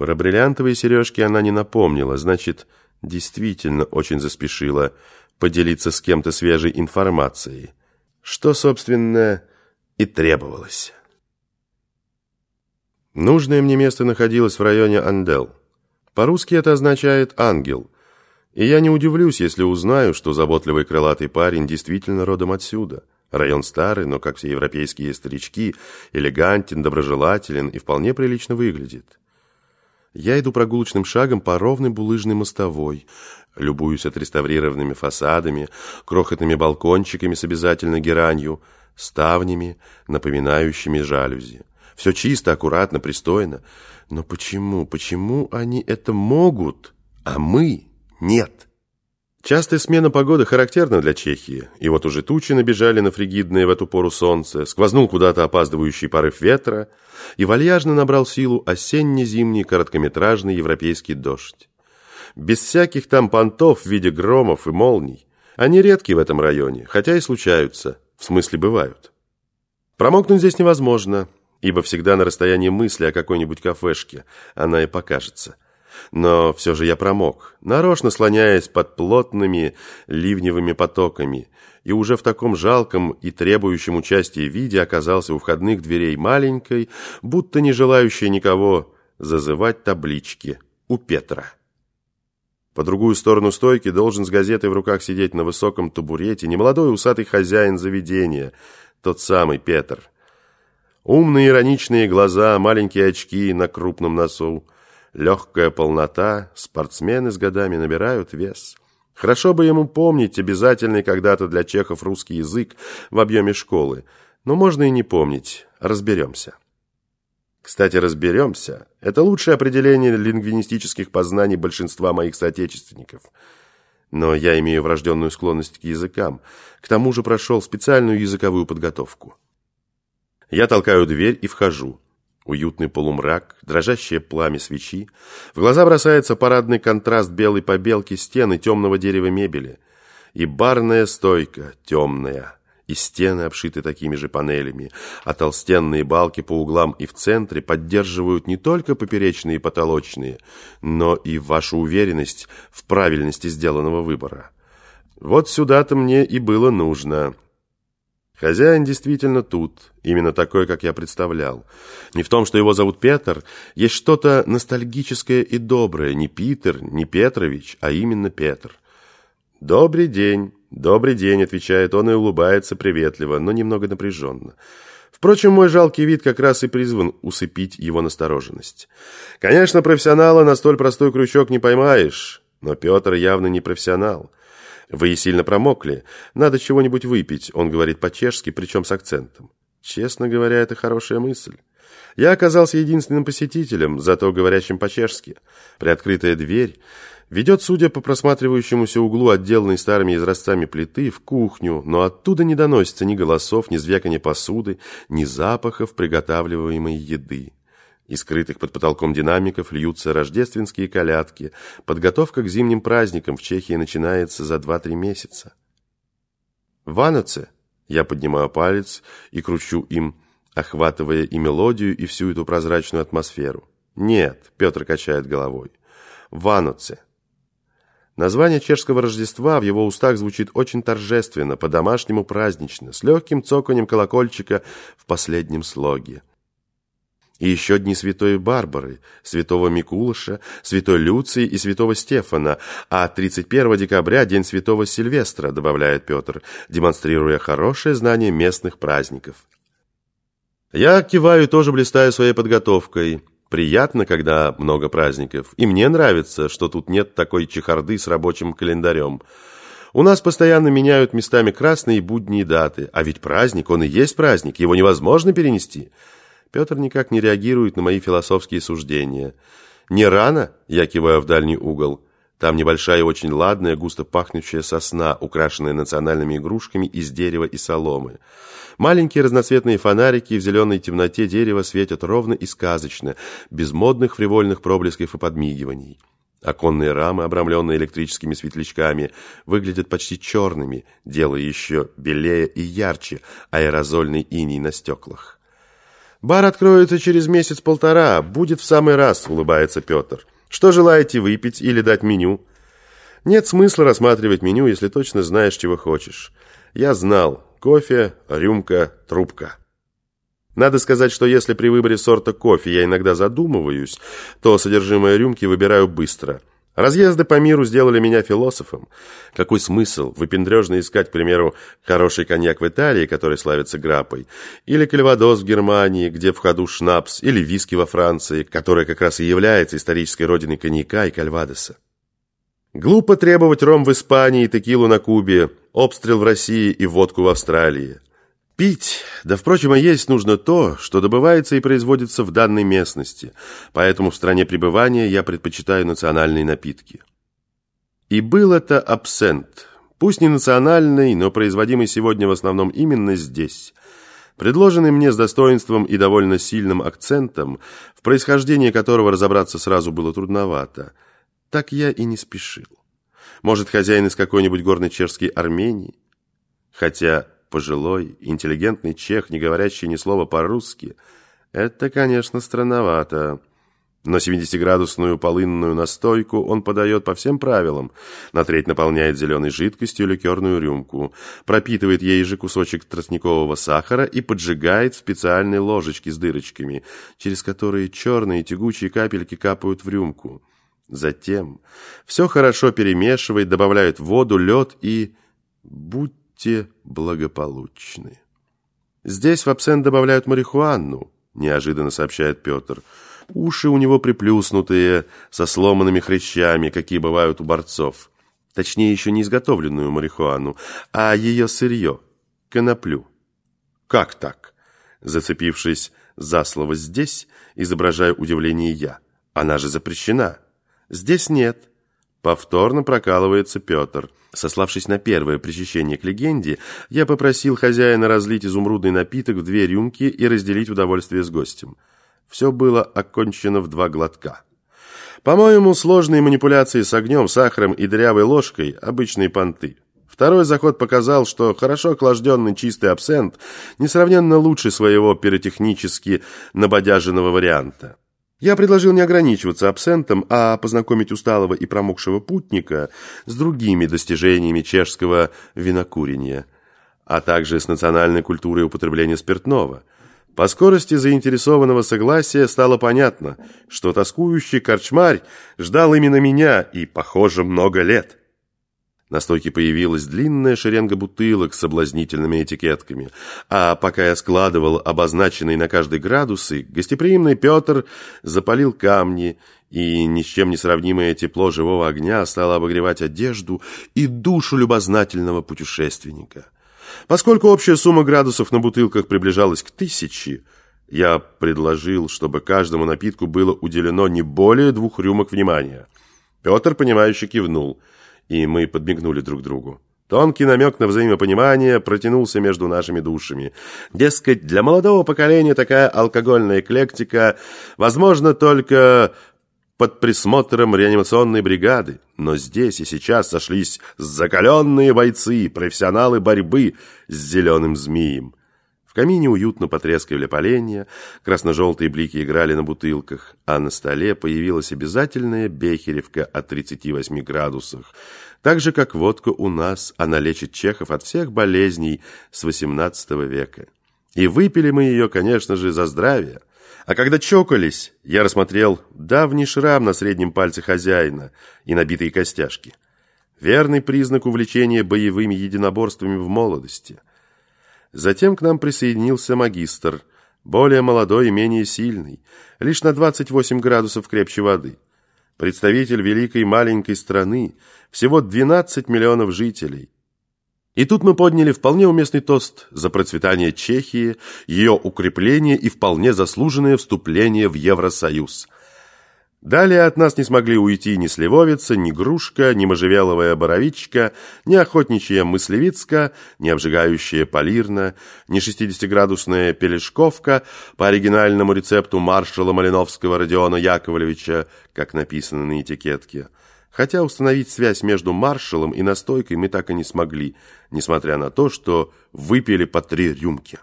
Про бриллиантовые сережки она не напомнила, значит, действительно очень заспешила поделиться с кем-то свежей информацией, что, собственно, и требовалось. Нужное мне место находилось в районе Андел. По-русски это означает «ангел», и я не удивлюсь, если узнаю, что заботливый крылатый парень действительно родом отсюда. Район старый, но, как все европейские старички, элегантен, доброжелателен и вполне прилично выглядит. Я иду прогулочным шагом по ровной булыжной мостовой, любуюсь отреставрированными фасадами, крохотными балкончиками с обязательно геранью, ставнями, напоминающими жалюзи. Все чисто, аккуратно, пристойно. Но почему, почему они это могут, а мы нет? Частая смена погоды характерна для Чехии, и вот уже тучи набежали на фригидное в эту пору солнце, сквознул куда-то опаздывающий порыв ветра, и вальяжно набрал силу осенне-зимний короткометражный европейский дождь. Без всяких там понтов в виде громов и молний. Они редки в этом районе, хотя и случаются, в смысле бывают. Промокнуть здесь невозможно, ибо всегда на расстоянии мысли о какой-нибудь кафешке она и покажется – но все же я промок, нарочно слоняясь под плотными ливневыми потоками, и уже в таком жалком и требующем участия виде оказался у входных дверей маленькой, будто не желающей никого зазывать таблички у Петра. По другую сторону стойки должен с газетой в руках сидеть на высоком табурете немолодой усатый хозяин заведения, тот самый Петр. Умные ироничные глаза, маленькие очки на крупном носу – легкая полнота, спортсмены с годами набирают вес. Хорошо бы ему помнить обязательный когда-то для чехов русский язык в объеме школы, но можно и не помнить, разберемся. Кстати, разберемся – это лучшее определение лингвинистических познаний большинства моих соотечественников. Но я имею врожденную склонность к языкам, к тому же прошел специальную языковую подготовку. Я толкаю дверь и вхожу – Уютный полумрак, дрожащее пламя свечи. В глаза бросается парадный контраст белой побелки стены темного дерева мебели. И барная стойка темная, и стены обшиты такими же панелями, а толстенные балки по углам и в центре поддерживают не только поперечные и потолочные, но и вашу уверенность в правильности сделанного выбора. Вот сюда-то мне и было нужно – Хозяин действительно тут, именно такой, как я представлял. Не в том, что его зовут Петр, есть что-то ностальгическое и доброе, не Питер, не Петрович, а именно Петр. «Добрый день, добрый день», — отвечает он и улыбается приветливо, но немного напряженно. Впрочем, мой жалкий вид как раз и призван усыпить его настороженность. Конечно, профессионала на столь простой крючок не поймаешь, но Петр явно не профессионал. «Вы сильно промокли. Надо чего-нибудь выпить», он говорит по-чешски, причем с акцентом. Честно говоря, это хорошая мысль. Я оказался единственным посетителем, зато говорящим по-чешски. Приоткрытая дверь ведет, судя по просматривающемуся углу, отделанной старыми изразцами плиты, в кухню, но оттуда не доносится ни голосов, ни звяканья посуды, ни запахов приготавливаемой еды. Из скрытых под потолком динамиков льются рождественские колядки. Подготовка к зимним праздникам в Чехии начинается за 2-3 месяца. Ваноце. Я поднимаю палец и кручу им, охватывая и мелодию, и всю эту прозрачную атмосферу. Нет, Петр качает головой. Ваноце. Название чешского Рождества в его устах звучит очень торжественно, по-домашнему празднично, с легким цоканьем колокольчика в последнем слоге. И еще дни святой Барбары, святого Микулыша, святой Люции и святого Стефана, а 31 декабря день святого Сильвестра, добавляет Петр, демонстрируя хорошее знание местных праздников. Я киваю, тоже блистаю своей подготовкой. Приятно, когда много праздников. И мне нравится, что тут нет такой чехарды с рабочим календарем. У нас постоянно меняют местами красные и будние даты. А ведь праздник, он и есть праздник, его невозможно перенести. Петр никак не реагирует на мои философские суждения. «Не рано?» – я киваю в дальний угол. Там небольшая и очень ладная, густо пахнущая сосна, украшенная национальными игрушками из дерева и соломы. Маленькие разноцветные фонарики в зеленой темноте дерева светят ровно и сказочно, без модных фривольных проблесков и подмигиваний. Оконные рамы, обрамленные электрическими светлячками, выглядят почти черными, делая еще белее и ярче аэрозольный иней на стеклах. «Бар откроется через месяц-полтора, будет в самый раз», — улыбается Петр. «Что желаете выпить или дать меню?» Нет смысла рассматривать меню, если точно знаешь, чего хочешь. Я знал. Кофе, рюмка, трубка. Надо сказать, что если при выборе сорта кофе я иногда задумываюсь, то содержимое рюмки выбираю быстро. Разъезды по миру сделали меня философом. Какой смысл выпендрежно искать, к примеру, хороший коньяк в Италии, который славится граппой, или кальвадос в Германии, где в ходу шнапс, или виски во Франции, которая как раз и является исторической родиной коньяка и кальвадоса. Глупо требовать ром в Испании, текилу на Кубе, обстрел в России и водку в Австралии. Пить, да, впрочем, и есть нужно то, что добывается и производится в данной местности, поэтому в стране пребывания я предпочитаю национальные напитки. И был это абсент, пусть не национальный, но производимый сегодня в основном именно здесь, предложенный мне с достоинством и довольно сильным акцентом, в происхождении которого разобраться сразу было трудновато – так я и не спешил. Может, хозяин из какой-нибудь горной чешской Армении? Хотя пожилой, интеллигентный чех, не говорящий ни слова по-русски, это, конечно, странновато. Но 70-градусную полынную настойку он подает по всем правилам. На треть наполняет зеленой жидкостью ликерную рюмку, пропитывает ей же кусочек тростникового сахара и поджигает в специальной ложечке с дырочками, через которые черные тягучие капельки капают в рюмку. Затем все хорошо перемешивает, добавляет воду, лед и... Будьте благополучны. Здесь в абсент добавляют марихуану, неожиданно сообщает Петр. Уши у него приплюснутые, со сломанными хрящами, какие бывают у борцов. Точнее, еще не изготовленную марихуану, а ее сырье, коноплю. Как так? Зацепившись за слово «здесь», изображаю удивление я. Она же запрещена. Здесь нет. Повторно прокалывается Петр. Сославшись на первое причащение к легенде, я попросил хозяина разлить изумрудный напиток в две рюмки и разделить удовольствие с гостем. Все было окончено в два глотка. По-моему, сложные манипуляции с огнем, сахаром и дрявой ложкой – обычные понты. Второй заход показал, что хорошо охлажденный чистый абсент несравненно лучше своего пиротехнически набодяженного варианта. Я предложил не ограничиваться абсентом, а познакомить усталого и промокшего путника с другими достижениями чешского винокурения, а также с национальной культурой употребления спиртного. По скорости заинтересованного согласия стало понятно, что тоскующий корчмарь ждал именно меня и, похоже, много лет. На стойке появилась длинная шеренга бутылок с соблазнительными этикетками. А пока я складывал обозначенные на каждый градусы, гостеприимный Петр запалил камни, и ни с чем не сравнимое тепло живого огня стало обогревать одежду и душу любознательного путешественника. Поскольку общая сумма градусов на бутылках приближалась к тысяче, я предложил, чтобы каждому напитку было уделено не более двух рюмок внимания. Петр, понимающе кивнул – и мы подмигнули друг другу. Тонкий намек на взаимопонимание протянулся между нашими душами. Дескать, для молодого поколения такая алкогольная эклектика возможна только под присмотром реанимационной бригады. Но здесь и сейчас сошлись закаленные бойцы, профессионалы борьбы с зеленым змеем. В камине уютно потрескивали поленья, красно-желтые блики играли на бутылках, а на столе появилась обязательная бехеревка о 38 градусах. Так же, как водка у нас, она лечит чехов от всех болезней с 18 века. И выпили мы ее, конечно же, за здравие. А когда чокались, я рассмотрел давний шрам на среднем пальце хозяина и набитые костяшки. Верный признак увлечения боевыми единоборствами в молодости – Затем к нам присоединился магистр, более молодой и менее сильный, лишь на 28 градусов крепче воды. Представитель великой маленькой страны, всего 12 миллионов жителей. И тут мы подняли вполне уместный тост за процветание Чехии, ее укрепление и вполне заслуженное вступление в Евросоюз – Далее от нас не смогли уйти ни сливовица, ни грушка, ни можжевеловая боровичка, ни охотничья мыслевицка, ни обжигающая полирна, ни 60-градусная пелешковка по оригинальному рецепту маршала Малиновского Родиона Яковлевича, как написано на этикетке. Хотя установить связь между маршалом и настойкой мы так и не смогли, несмотря на то, что выпили по три рюмки.